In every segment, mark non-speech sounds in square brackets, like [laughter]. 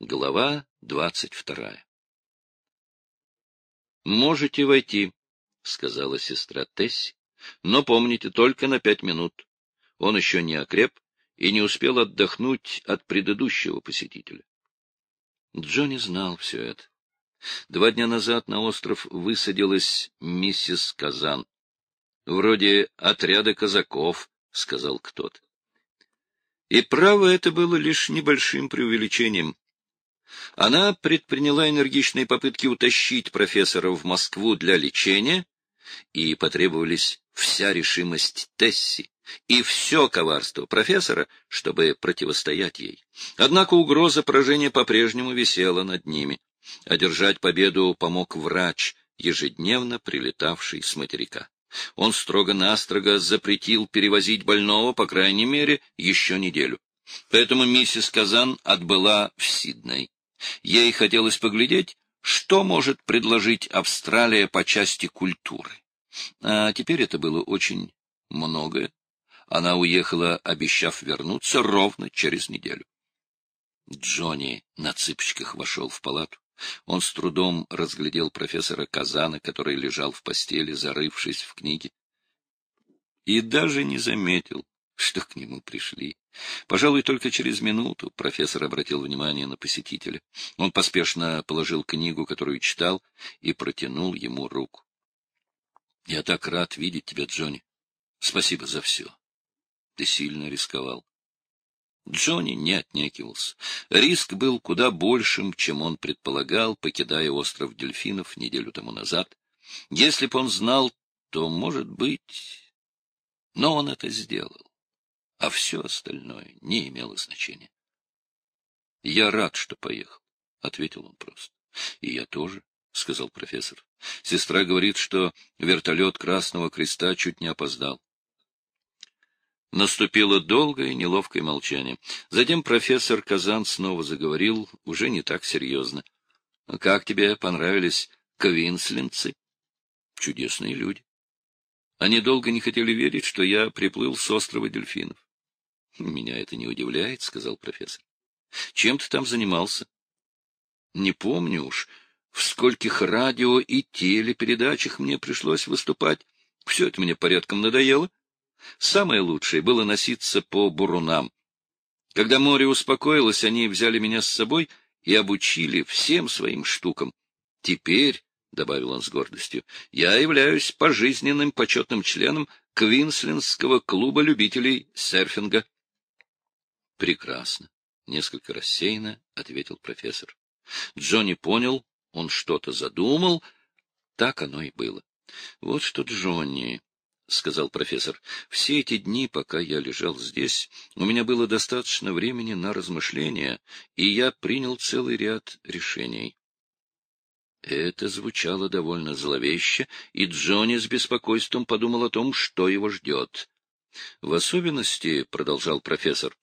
Глава двадцать вторая «Можете войти», — сказала сестра Тесси, — «но помните, только на пять минут. Он еще не окреп и не успел отдохнуть от предыдущего посетителя». Джонни знал все это. Два дня назад на остров высадилась миссис Казан. «Вроде отряда казаков», — сказал кто-то. И право это было лишь небольшим преувеличением. Она предприняла энергичные попытки утащить профессора в Москву для лечения, и потребовались вся решимость Тесси и все коварство профессора, чтобы противостоять ей. Однако угроза поражения по-прежнему висела над ними. Одержать победу помог врач, ежедневно прилетавший с материка. Он строго-настрого запретил перевозить больного, по крайней мере, еще неделю. Поэтому миссис Казан отбыла в Сидней. Ей хотелось поглядеть, что может предложить Австралия по части культуры. А теперь это было очень многое. Она уехала, обещав вернуться ровно через неделю. Джонни на цыпочках вошел в палату. Он с трудом разглядел профессора Казана, который лежал в постели, зарывшись в книги, и даже не заметил, что к нему пришли. Пожалуй, только через минуту профессор обратил внимание на посетителя. Он поспешно положил книгу, которую читал, и протянул ему руку. — Я так рад видеть тебя, Джонни. Спасибо за все. Ты сильно рисковал. Джонни не отнекивался. Риск был куда большим, чем он предполагал, покидая остров дельфинов неделю тому назад. Если б он знал, то, может быть... Но он это сделал а все остальное не имело значения. — Я рад, что поехал, — ответил он просто. — И я тоже, — сказал профессор. Сестра говорит, что вертолет Красного Креста чуть не опоздал. Наступило долгое неловкое молчание. Затем профессор Казан снова заговорил, уже не так серьезно. — Как тебе понравились квинслинцы? — Чудесные люди. Они долго не хотели верить, что я приплыл с острова дельфинов. — Меня это не удивляет, — сказал профессор. — Чем ты там занимался? — Не помню уж, в скольких радио и телепередачах мне пришлось выступать. Все это мне порядком надоело. Самое лучшее было носиться по бурунам. Когда море успокоилось, они взяли меня с собой и обучили всем своим штукам. Теперь, — добавил он с гордостью, — я являюсь пожизненным почетным членом Квинслендского клуба любителей серфинга. — Прекрасно, — несколько рассеянно ответил профессор. Джонни понял, он что-то задумал. Так оно и было. — Вот что, Джонни, — сказал профессор, — все эти дни, пока я лежал здесь, у меня было достаточно времени на размышления, и я принял целый ряд решений. Это звучало довольно зловеще, и Джонни с беспокойством подумал о том, что его ждет. — В особенности, — продолжал профессор,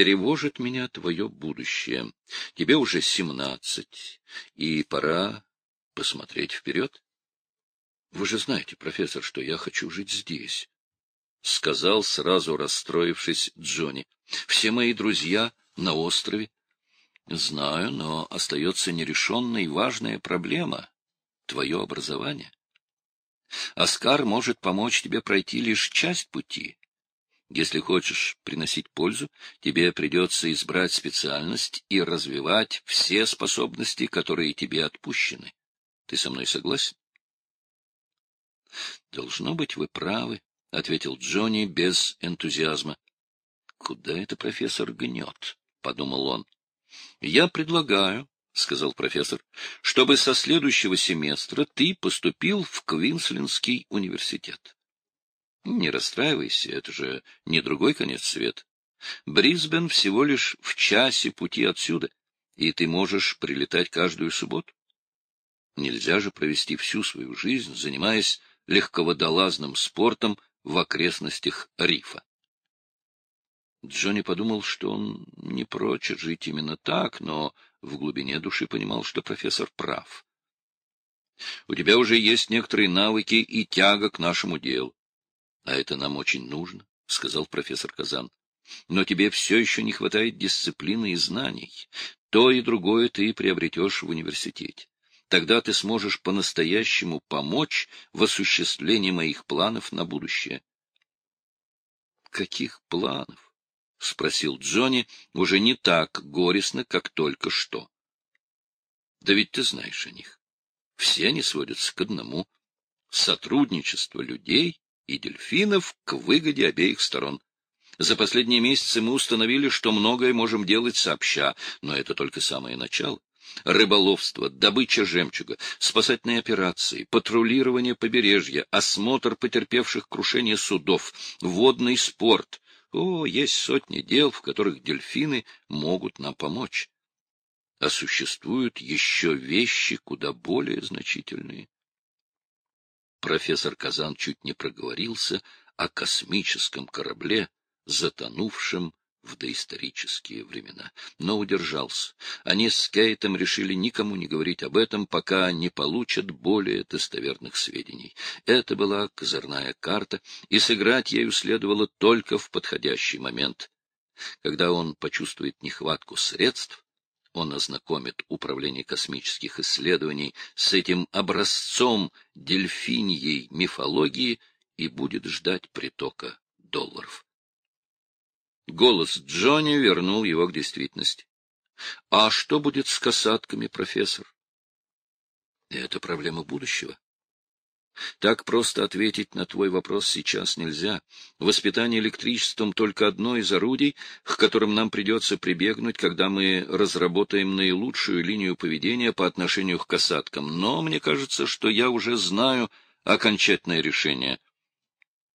тревожит меня твое будущее. Тебе уже семнадцать, и пора посмотреть вперед. Вы же знаете, профессор, что я хочу жить здесь, — сказал, сразу расстроившись Джонни. Все мои друзья на острове. Знаю, но остается нерешенной важная проблема — твое образование. Оскар может помочь тебе пройти лишь часть пути, если хочешь приносить пользу, тебе придется избрать специальность и развивать все способности, которые тебе отпущены. Ты со мной согласен? — Должно быть, вы правы, — ответил Джонни без энтузиазма. — Куда это профессор гнет? — подумал он. — Я предлагаю, — сказал профессор, — чтобы со следующего семестра ты поступил в Квинслендский университет. Не расстраивайся, это же не другой конец света. Брисбен всего лишь в часе пути отсюда, и ты можешь прилетать каждую субботу. Нельзя же провести всю свою жизнь, занимаясь легководолазным спортом в окрестностях рифа. Джонни подумал, что он не прочь жить именно так, но в глубине души понимал, что профессор прав. — У тебя уже есть некоторые навыки и тяга к нашему делу. — А это нам очень нужно, — сказал профессор Казан. — Но тебе все еще не хватает дисциплины и знаний. То и другое ты приобретешь в университете. Тогда ты сможешь по-настоящему помочь в осуществлении моих планов на будущее. — Каких планов? — спросил Джонни уже не так горестно, как только что. — Да ведь ты знаешь о них. Все они сводятся к одному — сотрудничество людей и дельфинов к выгоде обеих сторон. За последние месяцы мы установили, что многое можем делать сообща, но это только самое начало. Рыболовство, добыча жемчуга, спасательные операции, патрулирование побережья, осмотр потерпевших крушение судов, водный спорт. О, есть сотни дел, в которых дельфины могут нам помочь. А существуют еще вещи куда более значительные. Профессор Казан чуть не проговорился о космическом корабле, затонувшим в доисторические времена, но удержался. Они с Кейтом решили никому не говорить об этом, пока не получат более достоверных сведений. Это была козырная карта, и сыграть ею следовало только в подходящий момент. Когда он почувствует нехватку средств, он ознакомит Управление космических исследований с этим образцом дельфиньей мифологии и будет ждать притока долларов. Голос Джонни вернул его к действительности. — А что будет с касатками, профессор? — Это проблема будущего. Так просто ответить на твой вопрос сейчас нельзя. Воспитание электричеством — только одно из орудий, к которым нам придется прибегнуть, когда мы разработаем наилучшую линию поведения по отношению к касаткам. Но мне кажется, что я уже знаю окончательное решение —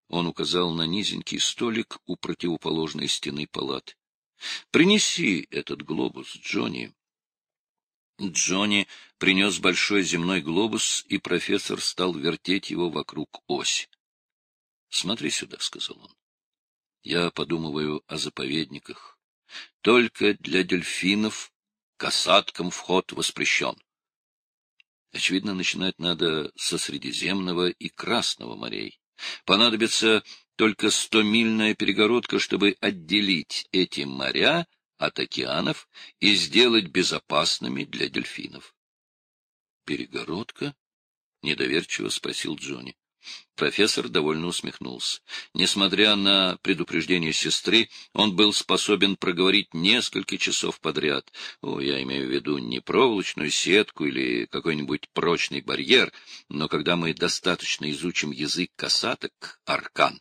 он указал на низенький столик у противоположной стены палаты. — Принеси этот глобус, Джонни. Джонни принес большой земной глобус, и профессор стал вертеть его вокруг оси. — Смотри сюда, — сказал он. — Я подумываю о заповедниках. Только для дельфинов касаткам вход воспрещен. Очевидно, начинать надо со Средиземного и Красного морей. Понадобится только стомильная перегородка, чтобы отделить эти моря от океанов и сделать безопасными для дельфинов. — Перегородка? — недоверчиво спросил Джонни. Профессор довольно усмехнулся. Несмотря на предупреждение сестры, он был способен проговорить несколько часов подряд. О, я имею в виду не проволочную сетку или какой-нибудь прочный барьер, но когда мы достаточно изучим язык касаток, аркан,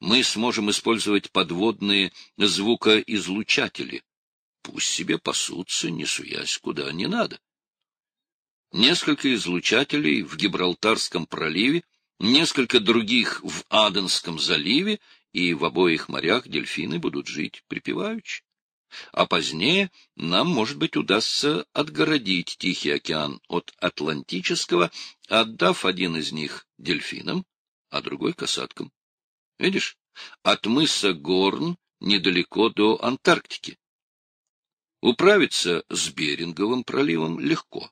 мы сможем использовать подводные звукоизлучатели. Пусть себе пасутся, не суясь куда не надо. Несколько излучателей в Гибралтарском проливе — несколько других в Аденском заливе, и в обоих морях дельфины будут жить припеваючи. А позднее нам, может быть, удастся отгородить Тихий океан от Атлантического, отдав один из них дельфинам, а другой — касаткам. Видишь, от мыса Горн недалеко до Антарктики. Управиться с Беринговым проливом легко.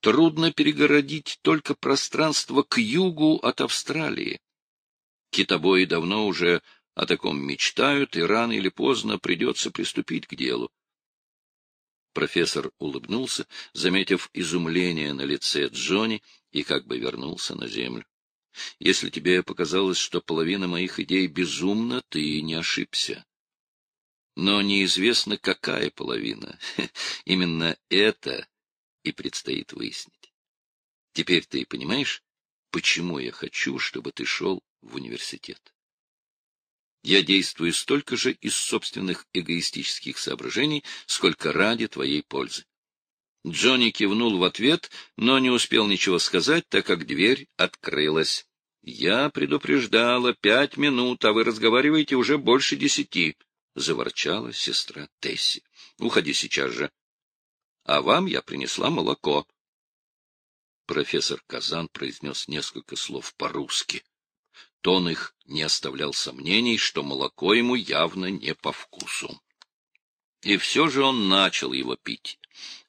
Трудно перегородить только пространство к югу от Австралии. Китобои давно уже о таком мечтают, и рано или поздно придется приступить к делу. Профессор улыбнулся, заметив изумление на лице Джонни, и как бы вернулся на землю. Если тебе показалось, что половина моих идей безумна, ты не ошибся. Но неизвестно, какая половина. [laughs] Именно это и предстоит выяснить. Теперь ты понимаешь, почему я хочу, чтобы ты шел в университет. Я действую столько же из собственных эгоистических соображений, сколько ради твоей пользы. Джонни кивнул в ответ, но не успел ничего сказать, так как дверь открылась. — Я предупреждала пять минут, а вы разговариваете уже больше десяти, — заворчала сестра Тесси. — Уходи сейчас же а вам я принесла молоко. Профессор Казан произнес несколько слов по-русски. Тон их не оставлял сомнений, что молоко ему явно не по вкусу. И все же он начал его пить,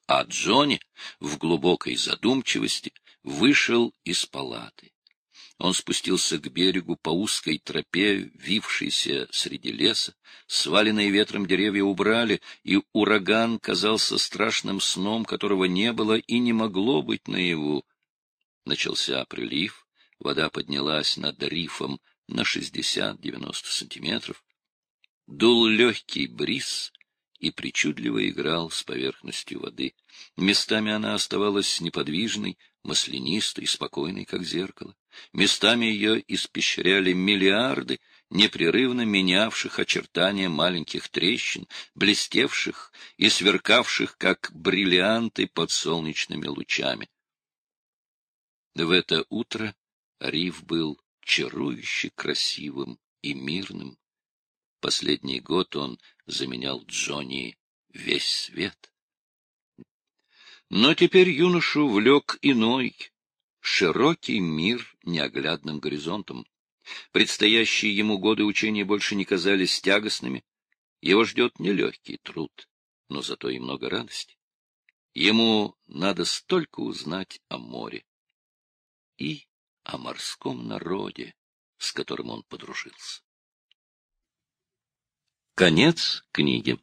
а Джонни в глубокой задумчивости вышел из палаты. Он спустился к берегу по узкой тропе, вившейся среди леса. Сваленные ветром деревья убрали, и ураган казался страшным сном, которого не было и не могло быть наяву. Начался прилив, вода поднялась над рифом на 60-90 сантиметров. Дул легкий бриз и причудливо играл с поверхностью воды. Местами она оставалась неподвижной, маслянистой, спокойной, как зеркало. Местами ее испещряли миллиарды непрерывно менявших очертания маленьких трещин, блестевших и сверкавших, как бриллианты под солнечными лучами. В это утро риф был чарующе красивым и мирным. Последний год он заменял Джонни весь свет. Но теперь юношу влек иной, широкий мир неоглядным горизонтом. Предстоящие ему годы учения больше не казались тягостными. Его ждет нелегкий труд, но зато и много радости. Ему надо столько узнать о море и о морском народе, с которым он подружился. Конец книги.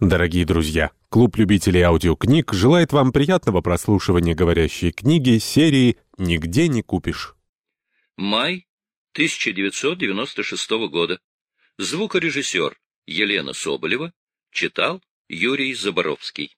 Дорогие друзья, клуб любителей аудиокниг желает вам приятного прослушивания говорящей книги серии «Нигде не купишь». Май 1996 года. Звукорежиссер Елена Соболева читал Юрий Заборовский.